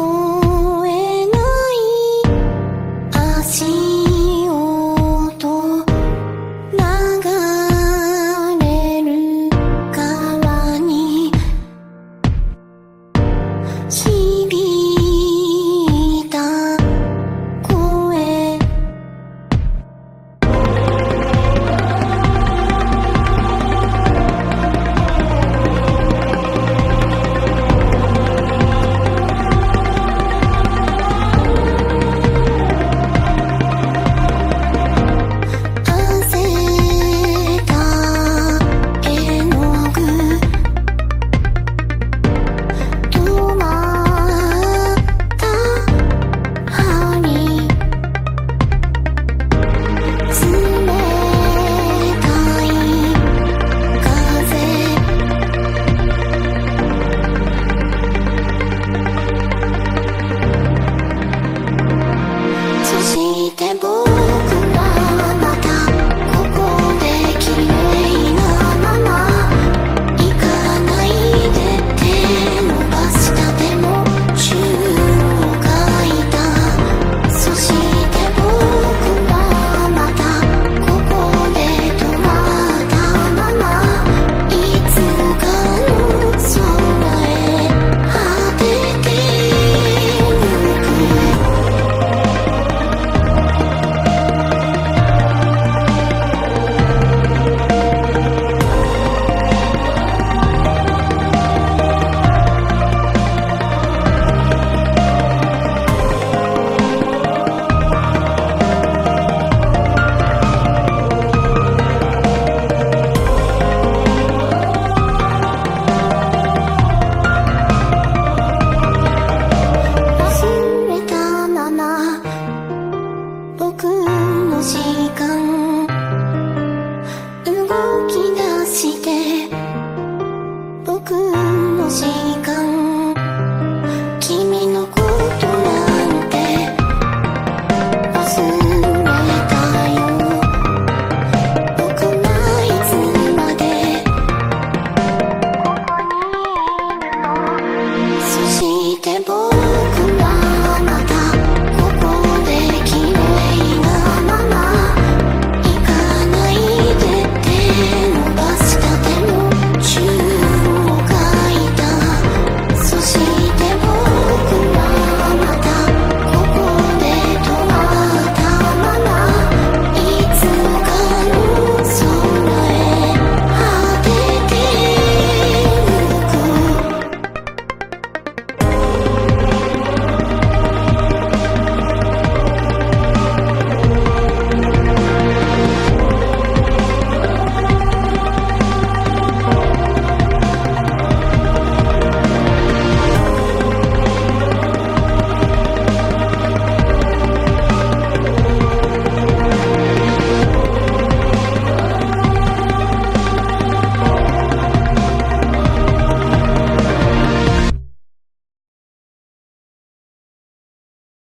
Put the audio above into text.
Oh.